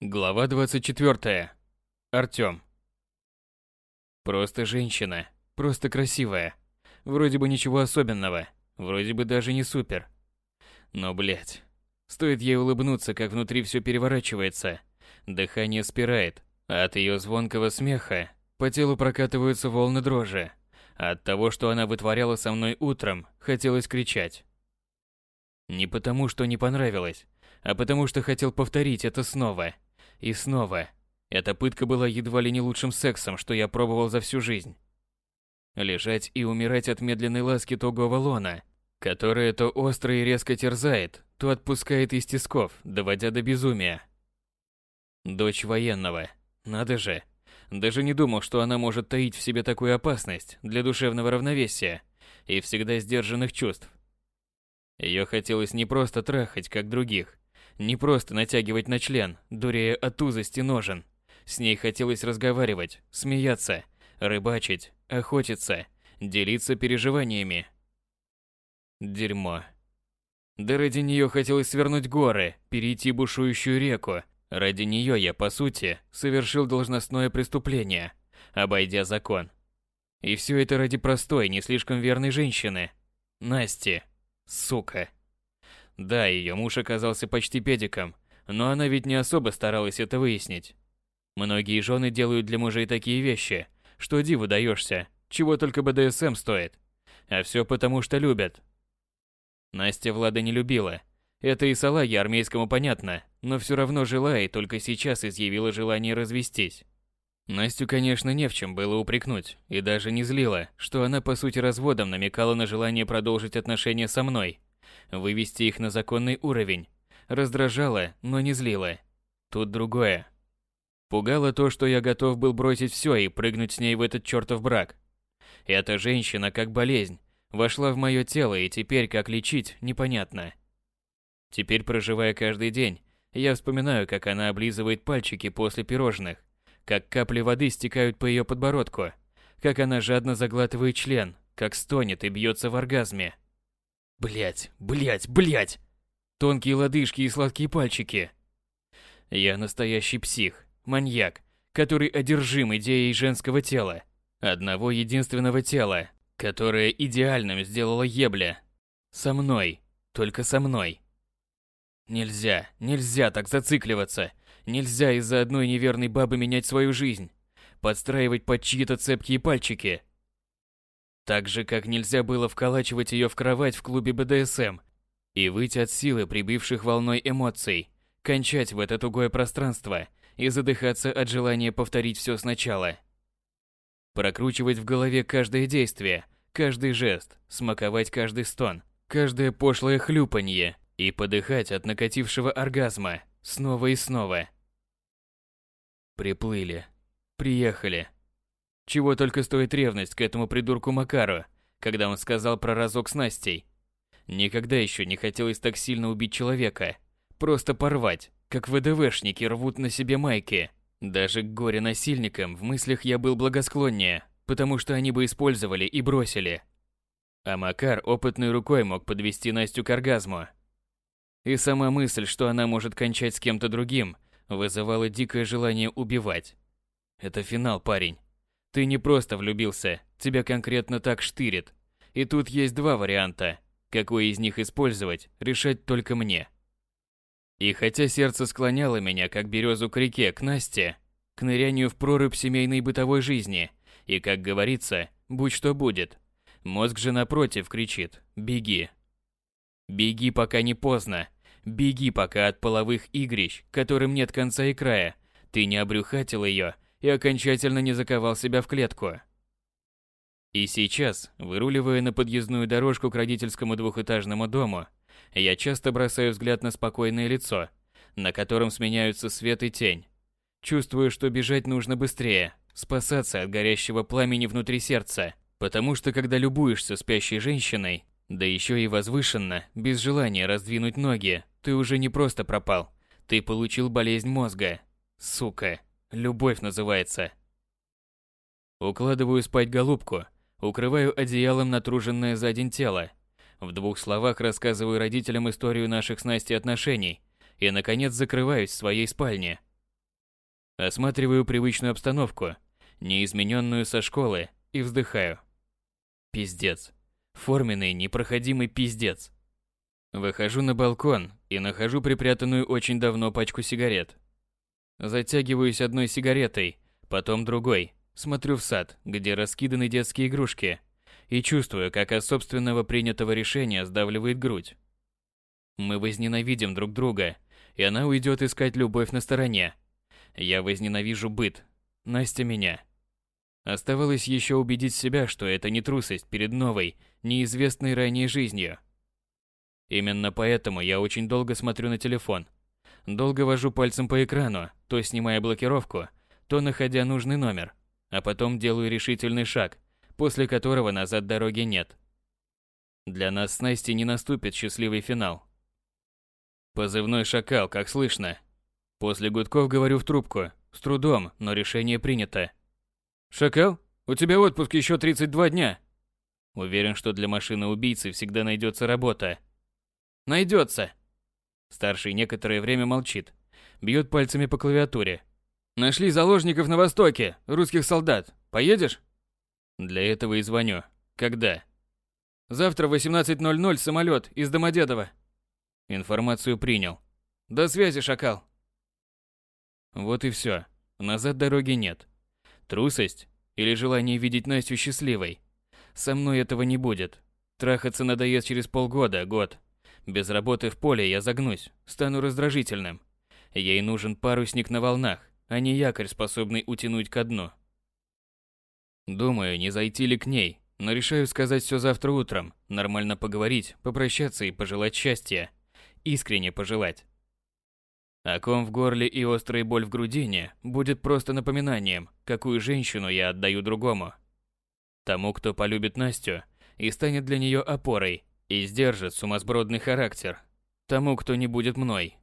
Глава 24. Артём. Просто женщина, просто красивая. Вроде бы ничего особенного, вроде бы даже не супер. Но, блядь, стоит ей улыбнуться, как внутри всё переворачивается. Дыхание спирает, а от её звонкого смеха по телу прокатываются волны дрожи. От того, что она вытворяла со мной утром, хотелось кричать. Не потому, что не понравилось, а потому что хотел повторить это снова – и снова. Эта пытка была едва ли не лучшим сексом, что я пробовал за всю жизнь. Лежать и умирать от медленной ласки тугого лона, которая то остро и резко терзает, то отпускает из тисков, доводя до безумия. Дочь военного. Надо же. Даже не думал, что она может таить в себе такую опасность для душевного равновесия и всегда сдержанных чувств. Ее хотелось не просто трахать, как других, не просто натягивать на член, дурея от узости ножен. С ней хотелось разговаривать, смеяться, рыбачить, охотиться, делиться переживаниями. Дерьмо. Да ради нее хотелось свернуть горы, перейти бушующую реку. Ради нее я, по сути, совершил должностное преступление, обойдя закон. И все это ради простой, не слишком верной женщины. Насти. Сука. Да, ее муж оказался почти педиком, но она ведь не особо старалась это выяснить. Многие жены делают для мужей такие вещи, что диву даешься, чего только БДСМ стоит. А все потому, что любят. Настя Влада не любила. Это и салаге армейскому понятно, но все равно жила и только сейчас изъявила желание развестись. Настю, конечно, не в чем было упрекнуть, и даже не злила, что она по сути разводом намекала на желание продолжить отношения со мной, вывести их на законный уровень. Раздражало, но не злило. Тут другое. Пугало то, что я готов был бросить все и прыгнуть с ней в этот чертов брак. Эта женщина, как болезнь, вошла в мое тело и теперь как лечить, непонятно. Теперь, проживая каждый день, я вспоминаю, как она облизывает пальчики после пирожных, как капли воды стекают по ее подбородку, как она жадно заглатывает член, как стонет и бьется в оргазме. Блять, блять, блять! Тонкие лодыжки и сладкие пальчики. Я настоящий псих, маньяк, который одержим идеей женского тела. Одного единственного тела, которое идеальным сделала ебля. Со мной, только со мной. Нельзя, нельзя так зацикливаться. Нельзя из-за одной неверной бабы менять свою жизнь. Подстраивать под чьи-то цепкие пальчики – так же, как нельзя было вколачивать ее в кровать в клубе БДСМ и выйти от силы прибывших волной эмоций, кончать в это тугое пространство и задыхаться от желания повторить все сначала. Прокручивать в голове каждое действие, каждый жест, смаковать каждый стон, каждое пошлое хлюпанье и подыхать от накатившего оргазма снова и снова. Приплыли. Приехали. Чего только стоит ревность к этому придурку Макару, когда он сказал про разок с Настей. Никогда еще не хотелось так сильно убить человека. Просто порвать, как ВДВшники рвут на себе майки. Даже к горе-насильникам в мыслях я был благосклоннее, потому что они бы использовали и бросили. А Макар опытной рукой мог подвести Настю к оргазму. И сама мысль, что она может кончать с кем-то другим, вызывала дикое желание убивать. Это финал, парень. Ты не просто влюбился, тебя конкретно так штырит. И тут есть два варианта. Какой из них использовать, решать только мне. И хотя сердце склоняло меня, как березу к реке, к Насте, к нырянию в прорубь семейной бытовой жизни, и, как говорится, будь что будет, мозг же напротив кричит «беги». Беги, пока не поздно. Беги, пока от половых игрищ, которым нет конца и края, ты не обрюхатил ее и окончательно не заковал себя в клетку. И сейчас, выруливая на подъездную дорожку к родительскому двухэтажному дому, я часто бросаю взгляд на спокойное лицо, на котором сменяются свет и тень. Чувствую, что бежать нужно быстрее, спасаться от горящего пламени внутри сердца, потому что когда любуешься спящей женщиной, да еще и возвышенно, без желания раздвинуть ноги, ты уже не просто пропал, ты получил болезнь мозга. Сука. Любовь называется. Укладываю спать голубку, укрываю одеялом натруженное за день тело. В двух словах рассказываю родителям историю наших с Настей отношений и, наконец, закрываюсь в своей спальне. Осматриваю привычную обстановку, неизмененную со школы, и вздыхаю. Пиздец. Форменный, непроходимый пиздец. Выхожу на балкон и нахожу припрятанную очень давно пачку сигарет. Затягиваюсь одной сигаретой, потом другой, смотрю в сад, где раскиданы детские игрушки, и чувствую, как от собственного принятого решения сдавливает грудь. Мы возненавидим друг друга, и она уйдет искать любовь на стороне. Я возненавижу быт, Настя меня. Оставалось еще убедить себя, что это не трусость перед новой, неизвестной ранее жизнью. Именно поэтому я очень долго смотрю на телефон. Долго вожу пальцем по экрану, то снимая блокировку, то находя нужный номер, а потом делаю решительный шаг, после которого назад дороги нет. Для нас с Настей не наступит счастливый финал. Позывной «Шакал», как слышно. После гудков говорю в трубку, с трудом, но решение принято. «Шакал, у тебя отпуск еще 32 дня». Уверен, что для машины убийцы всегда найдется работа. Найдется. Старший некоторое время молчит, бьет пальцами по клавиатуре. Нашли заложников на востоке, русских солдат. Поедешь? Для этого и звоню. Когда? Завтра в 18.00 самолет из Домодедово. Информацию принял. До связи, шакал. Вот и все. Назад дороги нет. Трусость или желание видеть Настю счастливой? Со мной этого не будет. Трахаться надоест через полгода, год. Без работы в поле я загнусь, стану раздражительным. Ей нужен парусник на волнах, а не якорь, способный утянуть ко дну. Думаю, не зайти ли к ней, но решаю сказать все завтра утром, нормально поговорить, попрощаться и пожелать счастья. Искренне пожелать. А ком в горле и острая боль в грудине будет просто напоминанием, какую женщину я отдаю другому. Тому, кто полюбит Настю и станет для нее опорой, и сдержит сумасбродный характер. Тому, кто не будет мной,